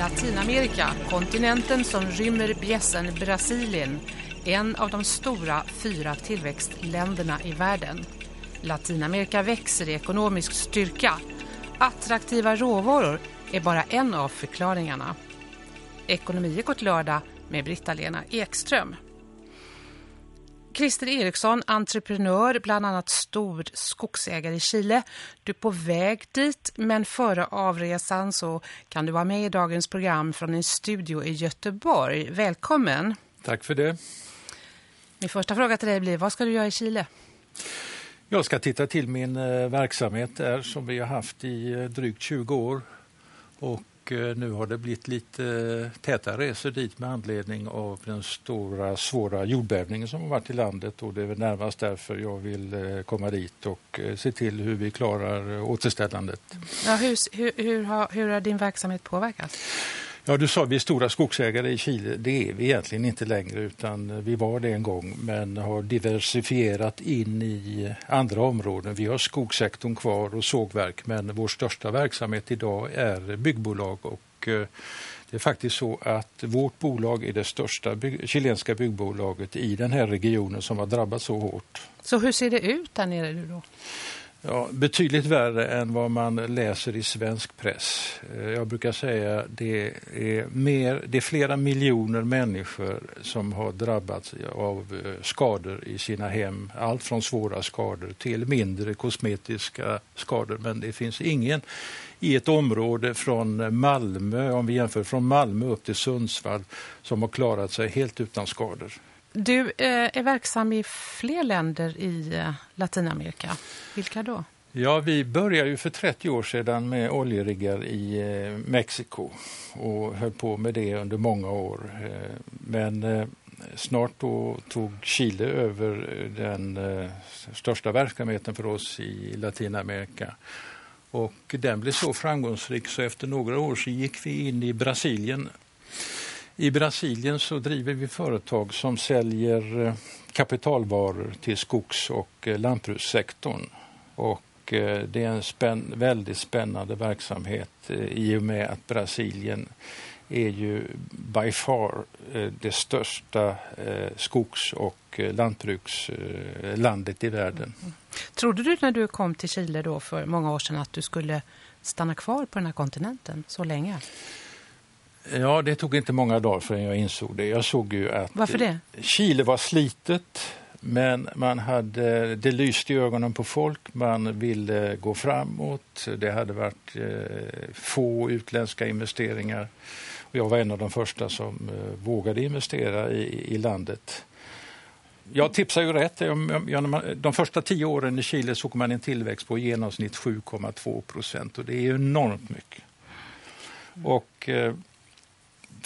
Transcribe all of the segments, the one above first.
Latinamerika, kontinenten som rymmer bjässen Brasilien, en av de stora fyra tillväxtländerna i världen. Latinamerika växer i ekonomisk styrka. Attraktiva råvaror är bara en av förklaringarna. Ekonomi går lördag med Britta-Lena Ekström. Christer Eriksson, entreprenör, bland annat stor skogsägare i Chile. Du är på väg dit, men före avresan så kan du vara med i dagens program från en studio i Göteborg. Välkommen! Tack för det. Min första fråga till dig blir, vad ska du göra i Chile? Jag ska titta till min eh, verksamhet där som vi har haft i eh, drygt 20 år. Och och eh, nu har det blivit lite täta resor dit med anledning av den stora svåra jordbävningen som har varit i landet och det är väl närmast därför jag vill eh, komma dit och eh, se till hur vi klarar återställandet. Ja, hur, hur, hur, har, hur har din verksamhet påverkats? Ja, du sa vi är stora skogsägare i Chile. Det är vi egentligen inte längre utan vi var det en gång men har diversifierat in i andra områden. Vi har skogssektorn kvar och sågverk men vår största verksamhet idag är byggbolag och eh, det är faktiskt så att vårt bolag är det största bygg chilenska byggbolaget i den här regionen som har drabbats så hårt. Så hur ser det ut där nere nu då? Ja, betydligt värre än vad man läser i svensk press. Eh, jag brukar säga det är, mer, det är flera miljoner människor som har drabbats av eh, skador i sina hem. Allt från svåra skador till mindre kosmetiska skador. Men det finns ingen i ett område från Malmö, om vi jämför från Malmö upp till Sundsvall, som har klarat sig helt utan skador. Du eh, är verksam i fler länder i eh, Latinamerika. Vilka då? Ja, vi började ju för 30 år sedan med oljeriggar i eh, Mexiko och höll på med det under många år. Eh, men eh, snart då tog Chile över eh, den största verksamheten för oss i Latinamerika. Och den blev så framgångsrik så efter några år så gick vi in i Brasilien i Brasilien så driver vi företag som säljer eh, kapitalvaror till skogs- och eh, lantbrukssektorn. Och eh, det är en spänn väldigt spännande verksamhet i och med att Brasilien är ju by far det största skogs- och lantbrukslandet i världen. Mm. Trodde du när du kom till Chile då för många år sedan att du skulle stanna kvar på den här kontinenten så länge? Ja, det tog inte många dagar förrän jag insåg det. Jag såg ju att Varför det? Chile var slitet, men man hade, det lyste i ögonen på folk. Man ville gå framåt. Det hade varit eh, få utländska investeringar. Och jag var en av de första som eh, vågade investera i, i landet. Jag tipsar ju rätt. De första tio åren i Chile såg man en tillväxt på i genomsnitt 7,2 procent och det är enormt mycket. Och eh,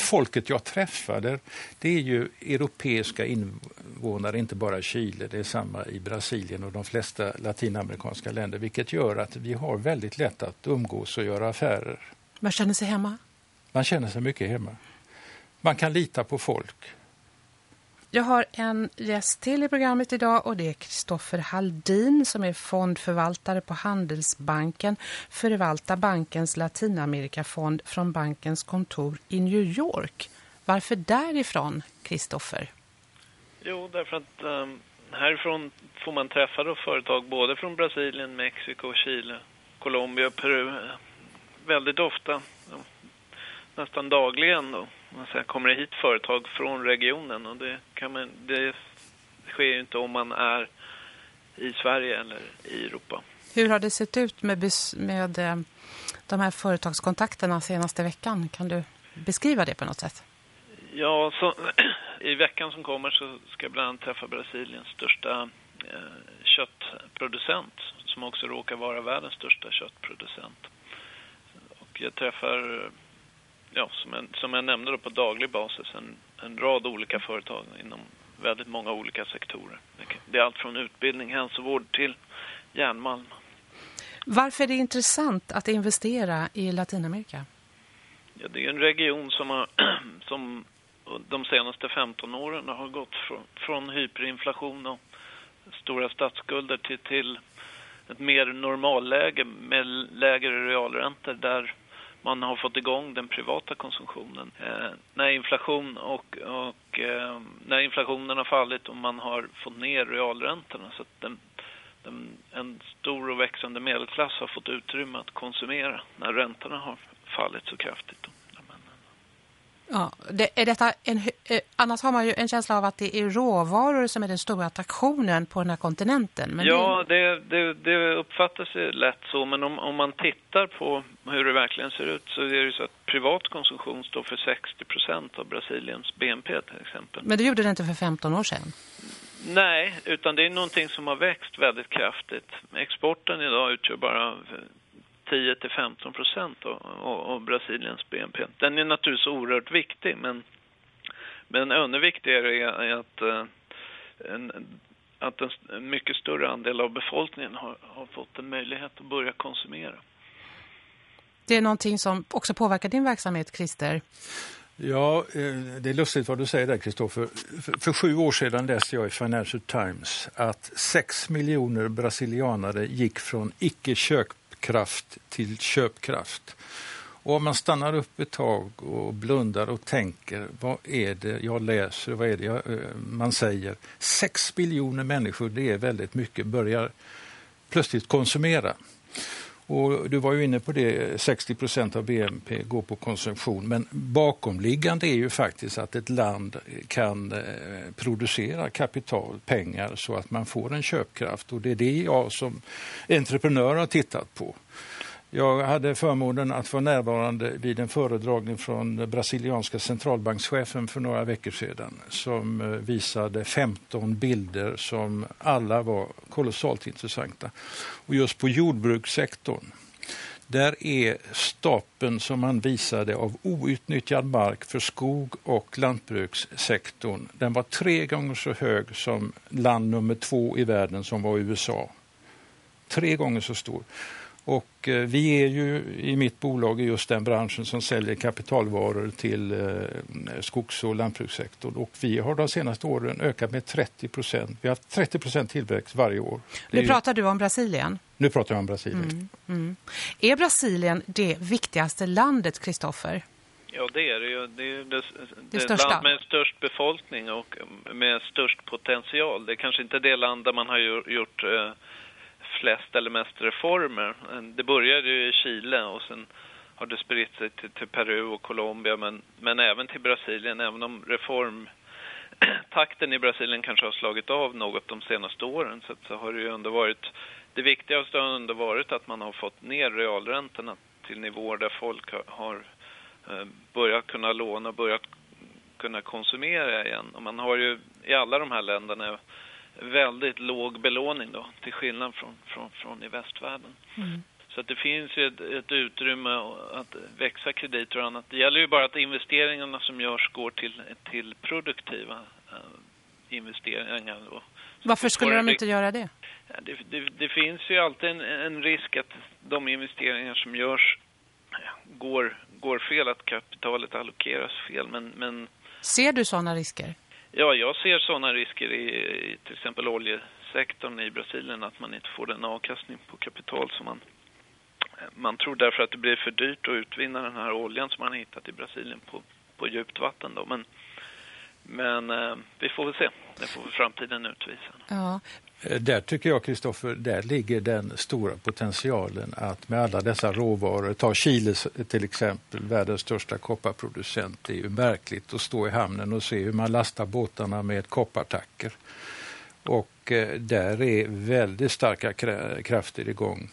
folket jag träffade, det är ju europeiska invånare, inte bara Chile. Det är samma i Brasilien och de flesta latinamerikanska länder, vilket gör att vi har väldigt lätt att umgås och göra affärer. Man känner sig hemma? Man känner sig mycket hemma. Man kan lita på folk. Jag har en gäst till i programmet idag och det är Kristoffer Haldin som är fondförvaltare på Handelsbanken. Förvaltar bankens Latinamerikafond från bankens kontor i New York. Varför därifrån, Kristoffer? Jo, därför att um, härifrån får man träffa då företag både från Brasilien, Mexiko, Chile, Colombia och Peru eh, väldigt ofta. Nästan dagligen då man säger, kommer det hit företag från regionen och det, kan man, det sker ju inte om man är i Sverige eller i Europa. Hur har det sett ut med, med eh, de här företagskontakterna senaste veckan? Kan du beskriva det på något sätt? Ja, så, i veckan som kommer så ska jag bland annat träffa Brasiliens största eh, köttproducent som också råkar vara världens största köttproducent. Och jag träffar ja, som, jag, som jag nämnde då, på daglig basis en, en rad olika företag inom väldigt många olika sektorer. Det är allt från utbildning, hälsovård till järnmalm. Varför är det intressant att investera i Latinamerika? Ja, det är en region som, har, som de senaste 15 åren har gått från, från hyperinflation och stora statsskulder till, till ett mer normalläge med lägre realräntor där man har fått igång den privata konsumtionen. Eh, när, inflation och, och eh, när inflationen har fallit och man har fått ner realräntorna så att den, den, en stor och växande medelklass har fått utrymme att konsumera när räntorna har fallit så kraftigt. Ja, det, är detta en, eh, annars har man ju en känsla av att det är råvaror som är den stora attraktionen på den här kontinenten. Men ja, det, det, det uppfattas lätt så, men om, om man tittar på hur det verkligen ser ut så är det ju så att privat konsumtion står för 60 procent av Brasiliens BNP till exempel. Men det gjorde det inte för 15 år sedan? Nej, utan det är någonting som har växt väldigt kraftigt. Exporten idag utgör bara 10 till 15 procent av, av, Brasiliens BNP. Den är naturligtvis oerhört viktig, men, men ännu viktigare är att, eh, en, att en mycket större andel av befolkningen har, har fått en möjlighet att börja konsumera. Det är någonting som också påverkar din verksamhet, Christer. Ja, eh, det är lustigt vad du säger där, Kristoffer. För sju år sedan läste jag i Financial Times att sex miljoner brasilianare gick från icke-kök kraft till köpkraft. Och om man stannar upp ett tag och blundar och tänker, vad är det jag läser, vad är det jag, eh, man säger? Sex miljoner människor, det är väldigt mycket, börjar plötsligt konsumera. Och du var ju inne på det, 60 procent av BNP går på konsumtion. Men bakomliggande är ju faktiskt att ett land kan eh, producera kapital, pengar, så att man får en köpkraft. Och det är det jag som entreprenör har tittat på. Jag hade förmånen att vara närvarande vid en föredragning från brasilianska centralbankschefen för några veckor sedan som eh, visade 15 bilder som alla var kolossalt intressanta. Och just på jordbrukssektorn där är stapeln som man visade av outnyttjad mark för skog och lantbrukssektorn. Den var tre gånger så hög som land nummer två i världen som var USA. Tre gånger så stor. Och eh, vi är ju i mitt bolag i just den branschen som säljer kapitalvaror till eh, skogs och lantbrukssektorn. Och vi har de senaste åren ökat med 30 procent. Vi har haft 30 procent tillväxt varje år. Nu ju... pratar du om Brasilien. Nu pratar jag om Brasilien. Mm, mm. Är Brasilien det viktigaste landet, Kristoffer? Ja, det är det ju. Det är det, det, det land med störst befolkning och med störst potential. Det är kanske inte det land där man har gjort eh, flest eller mest reformer. Det började ju i Chile och sen har det spritt sig till, till Peru och Colombia men, men även till Brasilien, även om reformtakten i Brasilien kanske har slagit av något de senaste åren så, så har det ju ändå varit det viktigaste har ändå varit att man har fått ner realräntorna till nivåer där folk har, har börjat kunna låna och börjat kunna konsumera igen. Och man har ju i alla de här länderna väldigt låg belåning då, till skillnad från, från, från i västvärlden. Mm. Så att det finns ju ett, ett, utrymme att växa krediter och annat. Det gäller ju bara att investeringarna som görs går till, till produktiva uh, investeringar. Då. Varför skulle de inte göra det? Det, det? det, finns ju alltid en, en, risk att de investeringar som görs går, går fel, att kapitalet allokeras fel. Men, men... Ser du sådana risker? Ja, jag ser sådana risker i, i till exempel oljesektorn i Brasilien att man inte får den avkastning på kapital som man man tror därför att det blir för dyrt att utvinna den här oljan som man har hittat i Brasilien på, på djupt vatten då. Men, men eh, vi får väl se. Det får framtiden utvisa. Ja. Eh, där tycker jag, Kristoffer, där ligger den stora potentialen att med alla dessa råvaror, ta Chile till exempel, världens största kopparproducent, det är ju märkligt att stå i hamnen och se hur man lastar båtarna med koppartacker. Och eh, där är väldigt starka krafter igång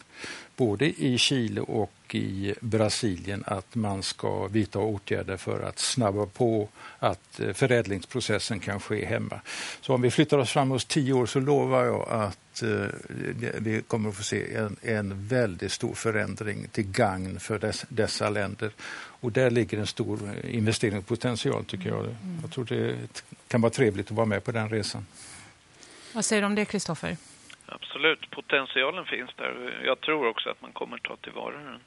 både i Chile och i Brasilien att man ska vidta åtgärder för att snabba på att eh, förädlingsprocessen kan ske hemma. Så om vi flyttar oss framåt tio år så lovar jag att eh, vi kommer att få se en, en väldigt stor förändring till gagn för dess, dessa länder. Och där ligger en stor investeringspotential tycker jag. Jag tror det kan vara trevligt att vara med på den resan. Vad säger du om det, Kristoffer? Absolut, potentialen finns där. Jag tror också att man kommer ta tillvara den.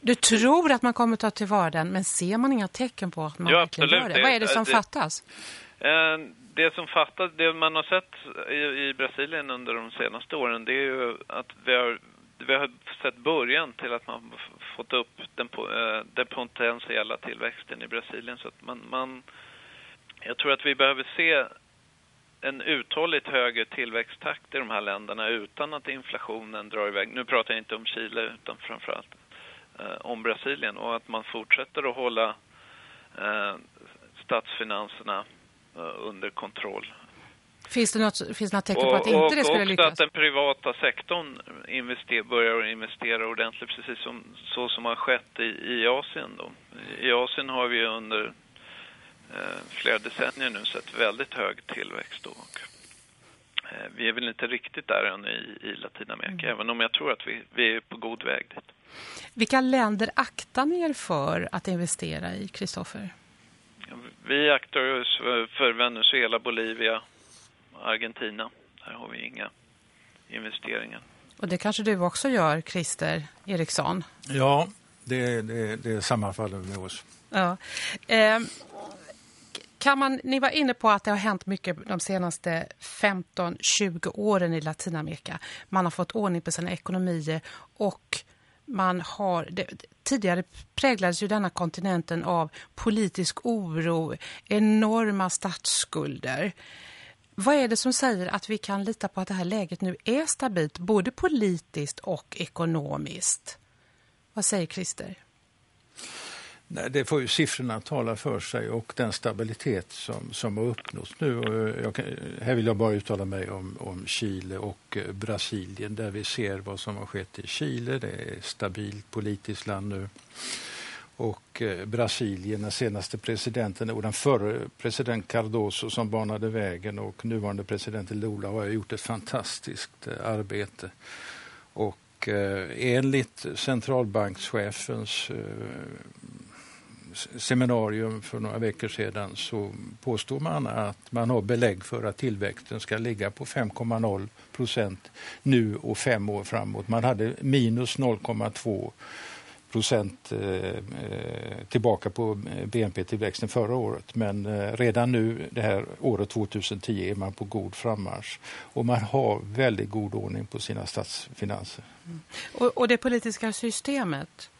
Du tror att man kommer ta tillvara den, men ser man inga tecken på att man ja, verkligen gör det? Vad är det som det, fattas? Eh, det som fattas, det man har sett i, i Brasilien under de senaste åren, det är ju att vi har, vi har sett början till att man fått upp den, eh, den potentiella tillväxten i Brasilien. Så att man, man, jag tror att vi behöver se en uthålligt högre tillväxttakt i de här länderna utan att inflationen drar iväg. Nu pratar jag inte om Chile utan framförallt eh, om Brasilien och att man fortsätter att hålla eh, statsfinanserna eh, under kontroll. Finns det något, finns det något tecken på att inte det skulle lyckas? Och att den privata sektorn invester, börjar investera ordentligt, precis som, så som har skett i, i Asien. Då. I Asien har vi under flera decennier nu sett väldigt hög tillväxt. Då. Och, eh, vi är väl inte riktigt där än i, i Latinamerika, mm. även om jag tror att vi, vi är på god väg dit. Vilka länder aktar ni er för att investera i, Kristoffer? Vi aktar oss för Venezuela, Bolivia, Argentina. Där har vi inga investeringar. Och det kanske du också gör, Christer Eriksson? Ja, det, det, det sammanfaller med oss. Ja. Eh, kan man, ni var inne på att det har hänt mycket de senaste 15-20 åren i Latinamerika. Man har fått ordning på sina ekonomier och man har... Det, tidigare präglades ju denna kontinenten av politisk oro, enorma statsskulder. Vad är det som säger att vi kan lita på att det här läget nu är stabilt, både politiskt och ekonomiskt? Vad säger Christer? Det får ju siffrorna tala för sig och den stabilitet som, som har uppnåtts nu. Eh, kan, här vill jag bara uttala mig om, om Chile och eh, Brasilien där vi ser vad som har skett i Chile. Det är ett stabilt politiskt land nu. Och eh, Brasilien, den senaste presidenten och den förre president Cardoso som banade vägen och nuvarande president Lula har gjort ett fantastiskt arbete. Och enligt centralbankschefens seminarium för några veckor sedan så påstår man att man har belägg för att tillväxten ska ligga på 5,0 procent nu och fem år framåt. Man hade minus 0,2 procent eh, eh, tillbaka på eh, BNP-tillväxten förra året. Men redan nu, det här året 2010, är man på god frammarsch. Och man har väldigt god ordning på sina statsfinanser. Mm. Och, och det politiska systemet?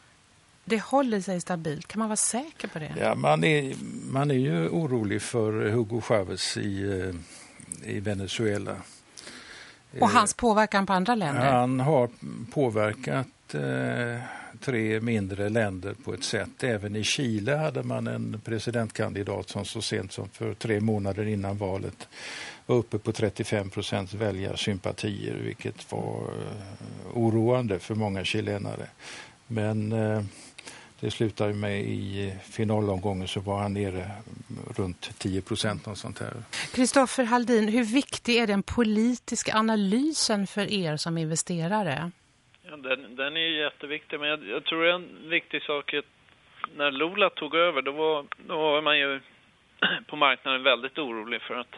Det håller sig stabilt. Kan man vara säker på det? Ja, man är, man är ju orolig för Hugo Chavez i, eh, i Venezuela. Och hans påverkan på andra länder? Han har påverkat eh, tre mindre länder på ett sätt. Även i Chile hade man en presidentkandidat som så sent som för tre månader innan valet var uppe på 35 procents väljarsympatier vilket var eh, oroande för många chilenare. Men eh, det slutade med i finalomgången så var han nere runt 10 procent. Kristoffer Haldin, hur viktig är den politiska analysen för er som investerare? Ja, den, den är jätteviktig, men jag, jag tror en viktig sak är att när Lula tog över då var, då var man ju på marknaden väldigt orolig för att,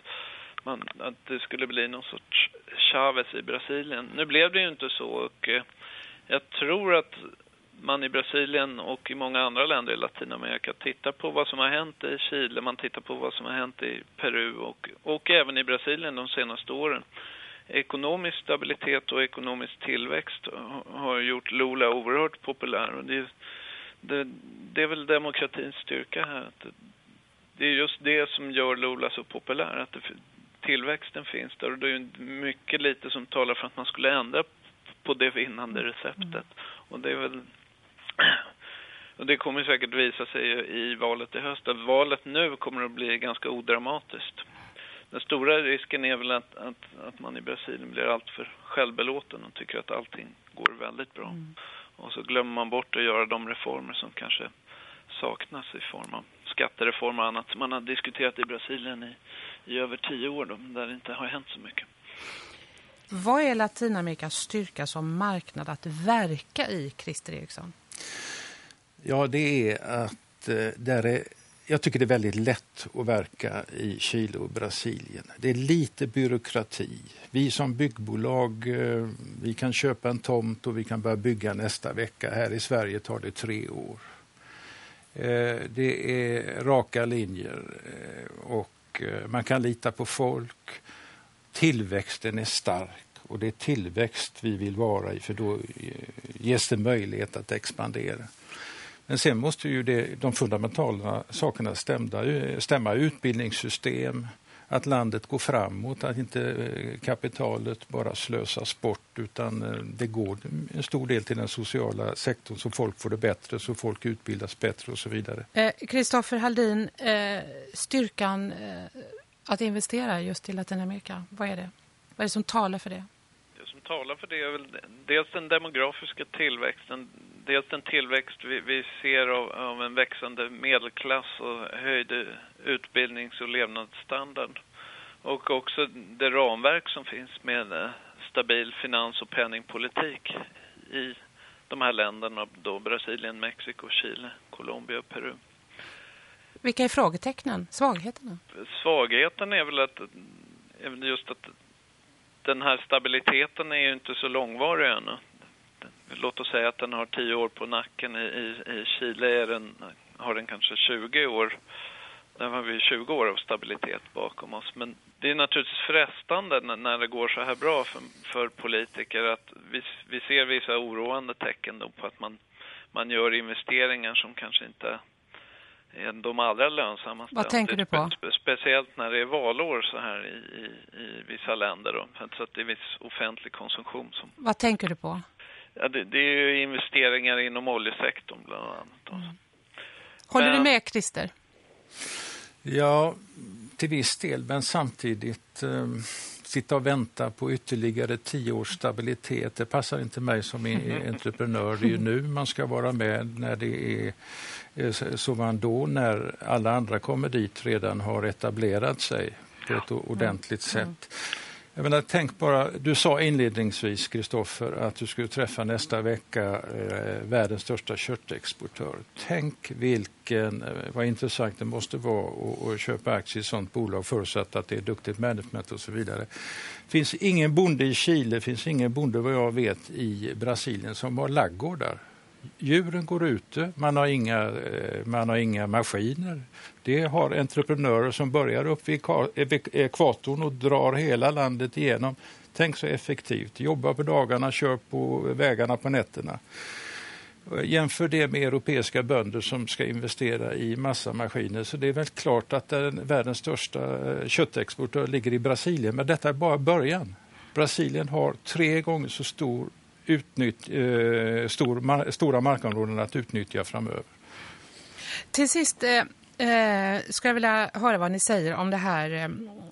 man, att det skulle bli någon sorts Chavez i Brasilien. Nu blev det ju inte så och eh, jag tror att man i Brasilien och i många andra länder i Latinamerika tittar på vad som har hänt i Chile, man tittar på vad som har hänt i Peru och, och även i Brasilien de senaste åren. Ekonomisk stabilitet och ekonomisk tillväxt har gjort Lula oerhört populär och det, det, det är väl demokratins styrka här. Att det är just det som gör Lula så populär, att det, tillväxten finns där och det är mycket lite som talar för att man skulle ändra på det vinnande receptet. Och det är väl och det kommer säkert visa sig i valet i höst. Valet nu kommer att bli ganska odramatiskt. Den stora risken är väl att, att, att man i Brasilien blir alltför självbelåten och tycker att allting går väldigt bra. Mm. Och så glömmer man bort att göra de reformer som kanske saknas i form av skattereformer och annat som man har diskuterat i Brasilien i, i över tio år då, där det inte har hänt så mycket. Vad är Latinamerikas styrka som marknad att verka i, Christer Eriksson? Ja, det är att eh, där är, jag tycker det är väldigt lätt att verka i Chile och Brasilien. Det är lite byråkrati. Vi som byggbolag eh, vi kan köpa en tomt och vi kan börja bygga nästa vecka. Här i Sverige tar det tre år. Eh, det är raka linjer och man kan lita på folk. Tillväxten är stark Och det är tillväxt vi vill vara i för då ges det möjlighet att expandera. Men sen måste ju det, de fundamentala sakerna stämda, stämma. Utbildningssystem, att landet går framåt, att inte eh, kapitalet bara slösas bort utan eh, det går en stor del till den sociala sektorn så folk får det bättre, så folk utbildas bättre och så vidare. Kristoffer eh, Haldin, eh, styrkan eh, att investera just i Latinamerika, vad är det? Vad är det som talar för det? Talar för det är väl dels den demografiska tillväxten, dels den tillväxt vi, vi ser av, av, en växande medelklass och höjd utbildnings- och levnadsstandard. Och också det ramverk som finns med eh, stabil finans- och penningpolitik i de här länderna, då Brasilien, Mexiko, Chile, Colombia och Peru. Vilka är frågetecknen, svagheterna? Svagheten är väl att just att den här stabiliteten är ju inte så långvarig ännu. Låt oss säga att den har tio år på nacken. I, i, i Chile är den, har den kanske 20 år. Där har vi 20 år av stabilitet bakom oss. Men det är naturligtvis frestande när, det går så här bra för, för politiker att vi, vi ser vissa oroande tecken då på att man, man gör investeringar som kanske inte de allra lönsammaste. Vad tänker du på? Speciellt när det är valår så här i, i, i vissa länder. Då, så att det är viss offentlig konsumtion. Som... Vad tänker du på? Ja, det, det är ju investeringar inom oljesektorn bland annat. Mm. Håller men... du med Christer? Ja, till viss del, men samtidigt eh, sitta och vänta på ytterligare tio års stabilitet. Det passar inte mig som entreprenör. Det är ju nu man ska vara med när det är eh, så man då när alla andra kommer dit redan har etablerat sig på ett ordentligt sätt. Jag menar, tänk bara, du sa inledningsvis, Kristoffer, att du skulle träffa nästa vecka eh, världens största köttexportör. Tänk vilken, eh, vad intressant det måste vara att, att köpa aktier i ett sådant bolag förutsatt att det är duktigt management och så vidare. Det finns ingen bonde i Chile, finns ingen bonde vad jag vet i Brasilien som har laggårdar. Djuren går ute, man har inga, eh, man har inga maskiner. Det har entreprenörer som börjar upp eh, vid ekvatorn och drar hela landet igenom. Tänk så effektivt. Jobba på dagarna, kör på vägarna på nätterna. Jämför det med europeiska bönder som ska investera i massa maskiner så det är väl klart att världens största eh, köttexportör ligger i Brasilien. Men detta är bara början. Brasilien har tre gånger så stor utnytt, eh, stor, stora markområden att utnyttja framöver. Till sist eh, eh, skulle jag vilja höra vad ni säger om det här eh,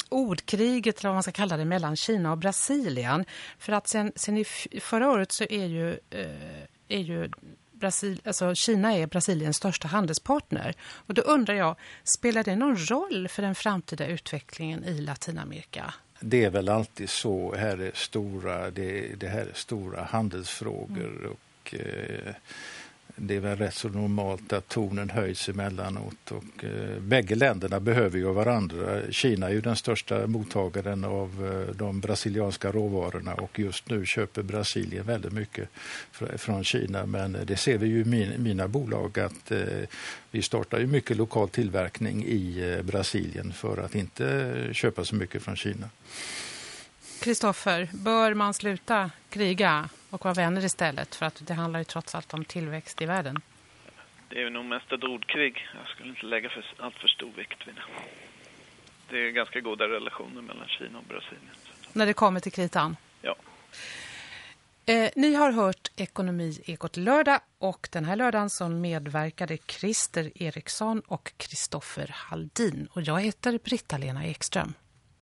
ordkriget, eller vad man ska kalla det, mellan Kina och Brasilien. För att sen, sen i förra året så är ju, eh, är ju Brasil, alltså Kina är Brasiliens största handelspartner. Och då undrar jag, spelar det någon roll för den framtida utvecklingen i Latinamerika? Det är väl alltid så. Här är stora, det, det här är stora handelsfrågor. Mm. och eh, det är väl rätt så normalt att tonen höjs emellanåt. Och, eh, bägge länderna behöver ju varandra. Kina är ju den största mottagaren av eh, de brasilianska råvarorna och just nu köper Brasilien väldigt mycket från Kina. Men det ser vi ju i min, mina bolag att eh, vi startar ju mycket lokal tillverkning i eh, Brasilien för att inte köpa så mycket från Kina. Kristoffer, bör man sluta kriga och vara vänner istället? För att det handlar ju trots allt om tillväxt i världen. Det är nog mest ett ordkrig. Jag skulle inte lägga för, allt för stor vikt vid det. Det är ganska goda relationer mellan Kina och Brasilien. När det kommer till kritan? Ja. Eh, ni har hört Ekonomi Ekot lördag och den här lördagen så medverkade Christer Eriksson och Kristoffer Haldin. Och jag heter Britta-Lena Ekström.